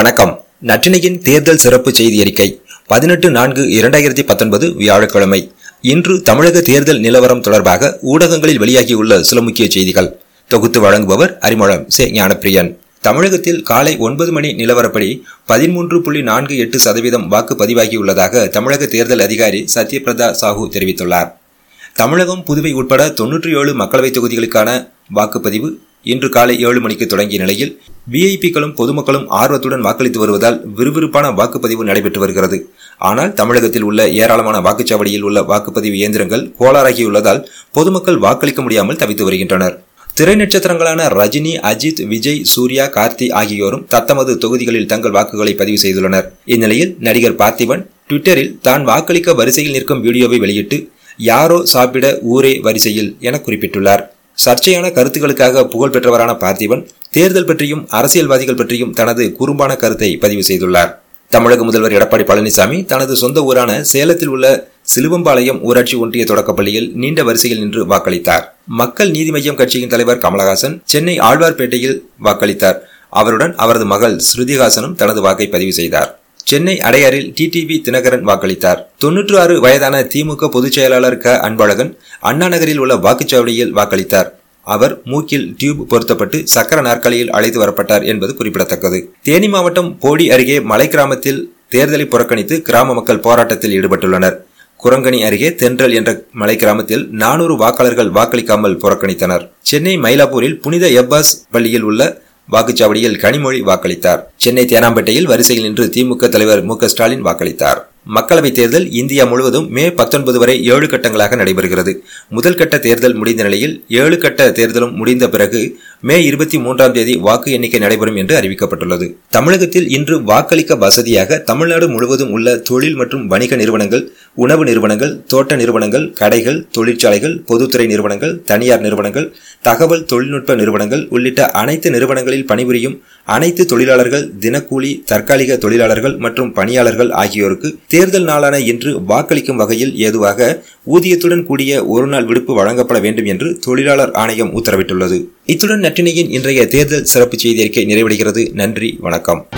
வணக்கம். நற்றினையின் தேர்தல் சிறப்பு செய்தி அறிக்கை பதினெட்டு நான்கு இரண்டாயிரத்தி பத்தொன்பது வியாழக்கிழமை. இன்று தமிழக தேர்தல் நிலவரம் தொடர்பாக ஊடகங்களில் வெளியாகியுள்ள சில முக்கிய செய்திகள். தொகுத்து வழங்குபவர் அறிமுகம் சே. ஞானப்பிரியன். தமிழகத்தில் காலை ஒன்பது மணி நிலவரப்படி பதிமூன்று புள்ளி நான்கு எட்டு சதவீதம் வாக்கு பதிவாகியுள்ளதாக தமிழக தேர்தல் அதிகாரி சத்யபிரதா சாஹூ தெரிவித்துள்ளார். தமிழகம் புதுவை உட்பட தொன்னூற்றி ஏழு மக்களவைத் தொகுதிகளுக்கான வாக்குப்பதிவு இன்று காலை ஏழு மணிக்கு தொடங்கிய நிலையில் விஐபிக்களும் பொதுமக்களும் ஆர்வத்துடன் வாக்களித்து வருவதால் விறுவிறுப்பான வாக்குப்பதிவு நடைபெற்று வருகிறது. ஆனால் தமிழகத்தில் உள்ள ஏராளமான வாக்குச்சாவடியில் உள்ள வாக்குப்பதிவு இயந்திரங்கள் கோளாறாகியுள்ளதால் பொதுமக்கள் வாக்களிக்க முடியாமல் தவித்து வருகின்றனர். திரை நட்சத்திரங்களான ரஜினி அஜித் விஜய் சூர்யா கார்த்தி ஆகியோரும் தத்தமது தொகுதிகளில் தங்கள் வாக்குகளை பதிவு செய்துள்ளனர். இந்நிலையில் நடிகர் பார்த்திபன் ட்விட்டரில் தான் வாக்களிக்க வரிசையில் நிற்கும் வீடியோவை வெளியிட்டு யாரோ சாப்பிட ஊரே வரிசையில் என குறிப்பிட்டுள்ளார். சர்ச்சையான கருத்துக்களுக்காக புகழ் பெற்றவரான பார்த்திபன் தேர்தல் பற்றியும் அரசியல்வாதிகள் பற்றியும் தனது குறும்பான கருத்தை பதிவு செய்துள்ளார். தமிழக முதல்வர் எடப்பாடி பழனிசாமி தனது சொந்த ஊரான சேலத்தில் உள்ள சிலுவம்பாளையம் ஊராட்சி ஒன்றிய தொடக்கப்பள்ளியில் நீண்ட வரிசையில் நின்று வாக்களித்தார். மக்கள் நீதி மய்யம் கட்சியின் தலைவர் கமலஹாசன் சென்னை ஆழ்வார்பேட்டையில் வாக்களித்தார். அவருடன் அவரது மகள் ஸ்ருதிஹாசனும் தனது வாக்கை பதிவு செய்தார். சென்னை அடையாறில் டிடிவி தினகரன் வாக்களித்தார். தொன்னூற்று ஆறு வயதான திமுக பொதுச் செயலாளர் க. அன்பழகன் அண்ணா நகரில் உள்ள வாக்குச்சாவடியில் வாக்களித்தார். அவர் மூக்கில் டியூப் பொருத்தப்பட்டு சக்கர நாற்காலியில் அழைத்து வரப்பட்டார் என்பது குறிப்பிடத்தக்கது. தேனி மாவட்டம் போடி அருகே மலை கிராமத்தில் தேர்தலை புறக்கணித்து கிராம மக்கள் போராட்டத்தில் ஈடுபட்டுள்ளனர். குரங்கணி அருகே தென்றல் என்ற மலை கிராமத்தில் நானூறு வாக்காளர்கள் வாக்களிக்காமல் புறக்கணித்தனர். சென்னை மயிலாப்பூரில் புனித எப்பாஸ் பள்ளியில் உள்ள வாக்குச்சாவடியில் கனிமொழி வாக்களித்தார். சென்னை தேனாம்பேட்டையில் வரிசையில் நின்று திமுக தலைவர் மு ஸ்டாலின் வாக்களித்தார். மக்களவைத் தேர்தல் இந்தியா முழுவதும் மே பத்தொன்பது வரை ஏழு கட்டங்களாக நடைபெறுகிறது. முதல் கட்ட தேர்தல் முடிந்த நிலையில் ஏழு கட்ட தேர்தலும் முடிந்த பிறகு மே இருபத்தி மூன்றாம் தேதி வாக்கு எண்ணிக்கை நடைபெறும் என்று அறிவிக்கப்பட்டுள்ளது. தமிழகத்தில் இன்று வாக்களிக்க வசதியாக தமிழ்நாடு முழுவதும் உள்ள தொழில் மற்றும் வணிக நிறுவனங்கள் உணவு நிறுவனங்கள் தோட்ட நிறுவனங்கள் கடைகள் தொழிற்சாலைகள் பொதுத்துறை நிறுவனங்கள் தனியார் நிறுவனங்கள் தகவல் தொழில்நுட்ப நிறுவனங்கள் உள்ளிட்ட அனைத்து நிறுவனங்களில் பணிபுரியும் அனைத்து தொழிலாளர்கள் தினக்கூலி தற்காலிக தொழிலாளர்கள் மற்றும் பணியாளர்கள் ஆகியோருக்கு தேர்தல் நாளான இன்று வாக்களிக்கும் வகையில் ஏதுவாக ஊதியத்துடன் கூடிய ஒருநாள் விடுப்பு வழங்கப்பட வேண்டும் என்று தொழிலாளர் ஆணையம் உத்தரவிட்டுள்ளது. இத்துடன் நற்றினையின் இன்றைய தேர்தல் சிறப்பு செய்தி அறிக்கை நிறைவடைகிறது. நன்றி வணக்கம்.